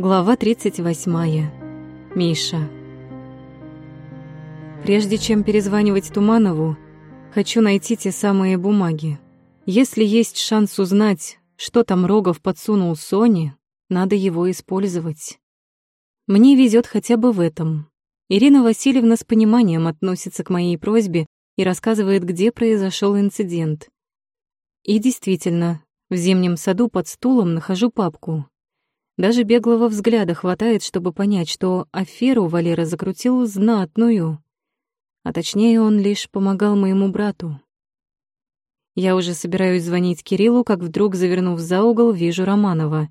Глава 38. Миша. Прежде чем перезванивать Туманову, хочу найти те самые бумаги. Если есть шанс узнать, что там Рогов подсунул Соне, надо его использовать. Мне везет хотя бы в этом. Ирина Васильевна с пониманием относится к моей просьбе и рассказывает, где произошел инцидент. И действительно, в зимнем саду под стулом нахожу папку, даже беглого взгляда хватает, чтобы понять, что аферу Валера закрутил знатную. А точнее, он лишь помогал моему брату. Я уже собираюсь звонить Кириллу, как вдруг, завернув за угол, вижу Романова.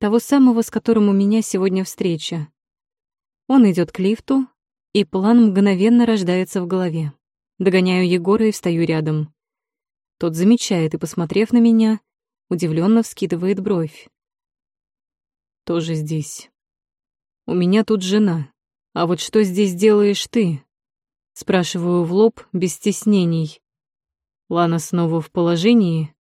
Того самого, с которым у меня сегодня встреча. Он идет к лифту, и план мгновенно рождается в голове. Догоняю Егора и встаю рядом. Тот замечает и, посмотрев на меня, удивленно вскидывает бровь тоже здесь. У меня тут жена. А вот что здесь делаешь ты? Спрашиваю в лоб, без стеснений. Лана снова в положении?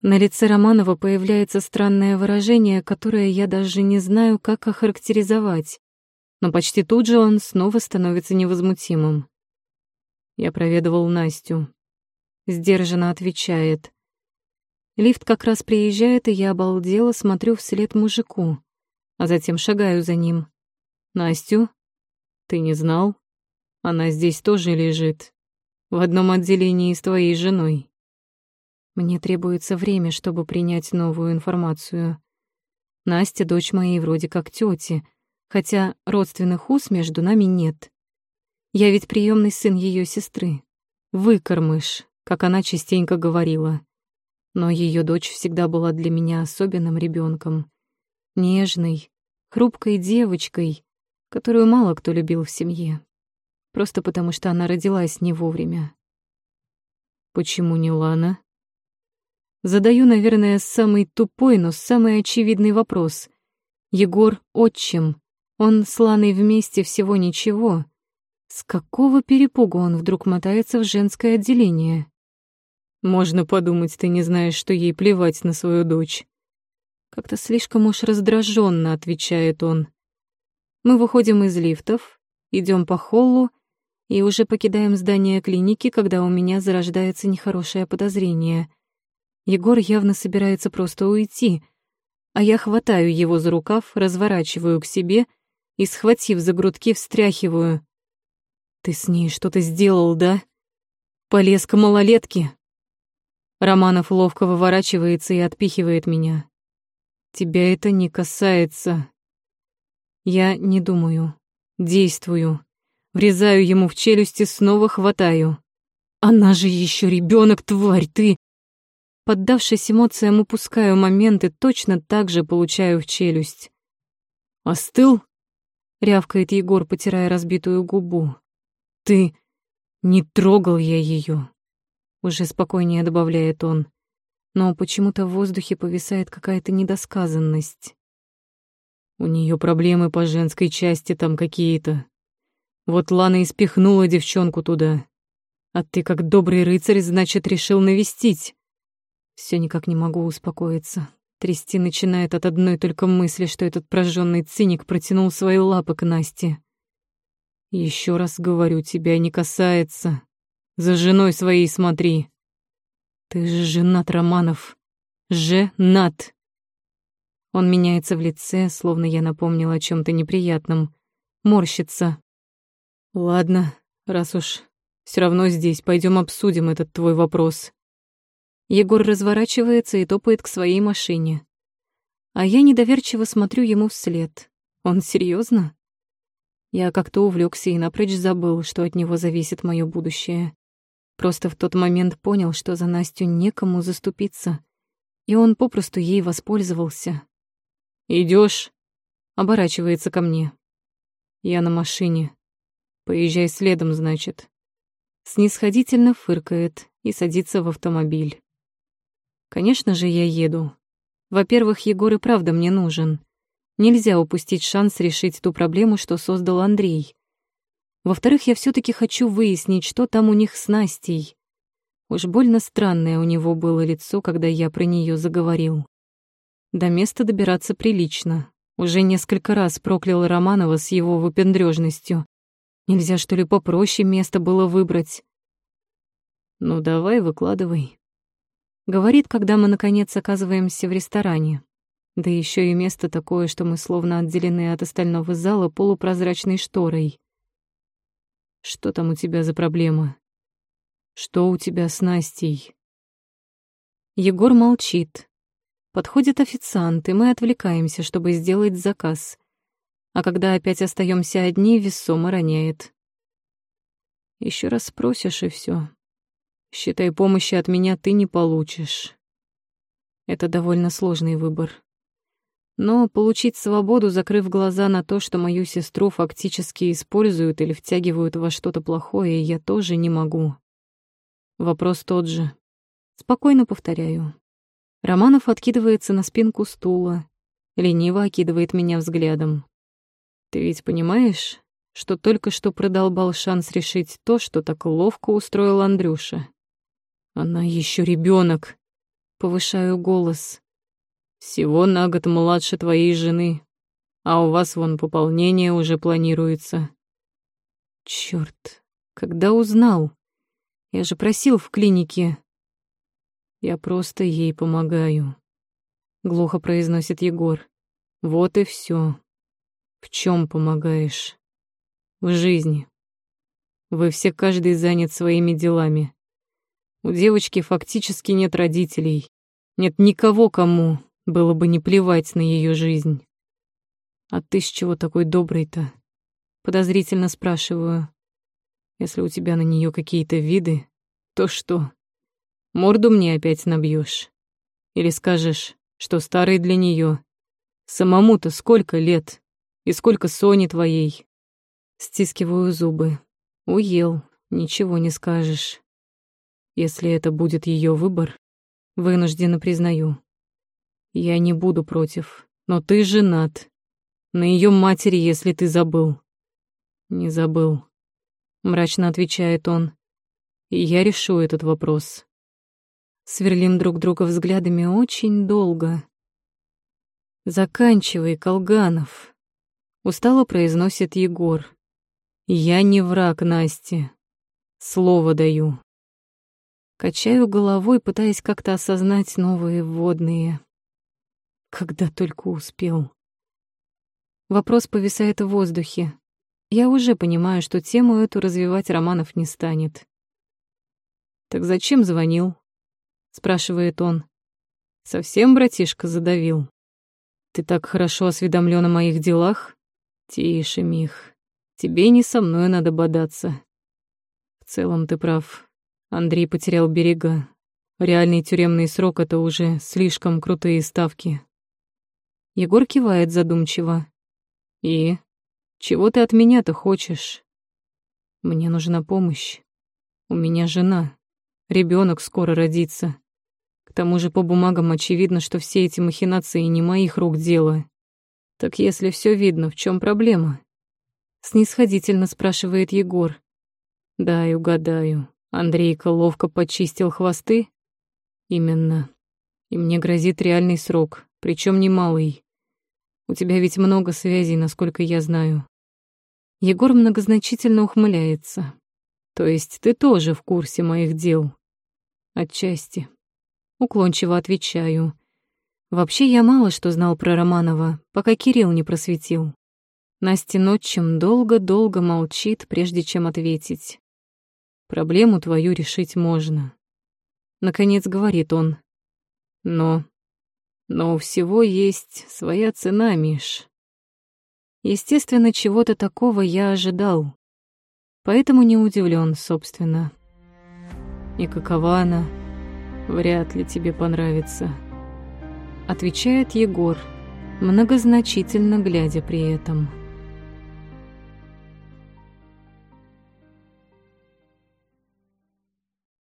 На лице Романова появляется странное выражение, которое я даже не знаю, как охарактеризовать. Но почти тут же он снова становится невозмутимым. Я проведывал Настю. Сдержанно отвечает. Лифт как раз приезжает, и я обалдела смотрю вслед мужику, а затем шагаю за ним. «Настю? Ты не знал? Она здесь тоже лежит. В одном отделении с твоей женой». Мне требуется время, чтобы принять новую информацию. Настя — дочь моей вроде как тети, хотя родственных уз между нами нет. Я ведь приемный сын ее сестры. Выкормыш, как она частенько говорила но ее дочь всегда была для меня особенным ребенком, нежной, хрупкой девочкой, которую мало кто любил в семье, просто потому что она родилась не вовремя. Почему не Лана? Задаю, наверное, самый тупой, но самый очевидный вопрос. Егор — отчим. Он с Ланой вместе всего ничего. С какого перепугу он вдруг мотается в женское отделение? Можно подумать, ты не знаешь, что ей плевать на свою дочь. Как-то слишком уж раздраженно, отвечает он. Мы выходим из лифтов, идем по холлу и уже покидаем здание клиники, когда у меня зарождается нехорошее подозрение. Егор явно собирается просто уйти, а я хватаю его за рукав, разворачиваю к себе и, схватив за грудки, встряхиваю. «Ты с ней что-то сделал, да? Полез к малолетке?» Романов ловко выворачивается и отпихивает меня. Тебя это не касается. Я не думаю, действую. Врезаю ему в челюсти, снова хватаю. Она же еще ребенок, тварь, ты! Поддавшись эмоциям, упускаю момент и точно так же получаю в челюсть. «Остыл?» — рявкает Егор, потирая разбитую губу. «Ты... не трогал я ее уже спокойнее добавляет он. Но почему-то в воздухе повисает какая-то недосказанность. У нее проблемы по женской части там какие-то. Вот Лана и спихнула девчонку туда. А ты, как добрый рыцарь, значит, решил навестить. Все никак не могу успокоиться. Трясти начинает от одной только мысли, что этот прожженный циник протянул свои лапы к Насте. Еще раз говорю, тебя не касается. За женой своей смотри. Ты же женат, Романов. Женат. Он меняется в лице, словно я напомнила о чем то неприятном. Морщится. Ладно, раз уж все равно здесь, пойдем обсудим этот твой вопрос. Егор разворачивается и топает к своей машине. А я недоверчиво смотрю ему вслед. Он серьезно? Я как-то увлекся и напрочь забыл, что от него зависит мое будущее. Просто в тот момент понял, что за Настю некому заступиться, и он попросту ей воспользовался. Идешь? оборачивается ко мне. Я на машине. Поезжай следом, значит. Снисходительно фыркает и садится в автомобиль. Конечно же, я еду. Во-первых, Егор и правда мне нужен. Нельзя упустить шанс решить ту проблему, что создал Андрей. Во-вторых, я все таки хочу выяснить, что там у них с Настей. Уж больно странное у него было лицо, когда я про нее заговорил. До места добираться прилично. Уже несколько раз проклял Романова с его выпендрёжностью. Нельзя, что ли, попроще место было выбрать? Ну, давай, выкладывай. Говорит, когда мы, наконец, оказываемся в ресторане. Да еще и место такое, что мы словно отделены от остального зала полупрозрачной шторой. Что там у тебя за проблема? Что у тебя с Настей? Егор молчит. Подходит официант, и мы отвлекаемся, чтобы сделать заказ. А когда опять остаемся одни, весомо роняет. Еще раз спросишь, и все. Считай, помощи от меня ты не получишь. Это довольно сложный выбор. Но получить свободу, закрыв глаза на то, что мою сестру фактически используют или втягивают во что-то плохое, я тоже не могу. Вопрос тот же. Спокойно повторяю. Романов откидывается на спинку стула, лениво окидывает меня взглядом. Ты ведь понимаешь, что только что продолбал шанс решить то, что так ловко устроил Андрюша? Она еще ребенок. Повышаю голос. Всего на год младше твоей жены, а у вас вон пополнение уже планируется. Черт, когда узнал? Я же просил в клинике. Я просто ей помогаю. Глухо произносит Егор. Вот и все. В чем помогаешь? В жизни. Вы все каждый занят своими делами. У девочки фактически нет родителей. Нет никого, кому было бы не плевать на ее жизнь. А ты с чего такой добрый-то? Подозрительно спрашиваю. Если у тебя на нее какие-то виды, то что? Морду мне опять набьешь? Или скажешь, что старый для нее? Самому-то сколько лет? И сколько Сони твоей? Стискиваю зубы. Уел, ничего не скажешь. Если это будет ее выбор, вынужденно признаю. Я не буду против, но ты женат. На ее матери, если ты забыл. Не забыл. Мрачно отвечает он. И я решу этот вопрос. Сверлим друг друга взглядами очень долго. «Заканчивай, Колганов», — устало произносит Егор. «Я не враг Насти. Слово даю». Качаю головой, пытаясь как-то осознать новые вводные. Когда только успел. Вопрос повисает в воздухе. Я уже понимаю, что тему эту развивать Романов не станет. «Так зачем звонил?» — спрашивает он. «Совсем братишка задавил? Ты так хорошо осведомлен о моих делах? Тише, Мих, тебе не со мной надо бодаться. В целом ты прав. Андрей потерял берега. Реальный тюремный срок — это уже слишком крутые ставки. Егор кивает задумчиво. «И? Чего ты от меня-то хочешь?» «Мне нужна помощь. У меня жена. Ребенок скоро родится. К тому же по бумагам очевидно, что все эти махинации не моих рук дело. Так если все видно, в чем проблема?» Снисходительно спрашивает Егор. «Дай угадаю. Андрейка ловко почистил хвосты? Именно. И мне грозит реальный срок, причем немалый. У тебя ведь много связей, насколько я знаю. Егор многозначительно ухмыляется. То есть ты тоже в курсе моих дел? Отчасти. Уклончиво отвечаю. Вообще я мало что знал про Романова, пока Кирилл не просветил. Настя ночем долго-долго молчит, прежде чем ответить. Проблему твою решить можно. Наконец говорит он. Но... Но у всего есть своя цена, Миш. Естественно, чего-то такого я ожидал. Поэтому не удивлен, собственно. И какова она? Вряд ли тебе понравится. Отвечает Егор, многозначительно глядя при этом.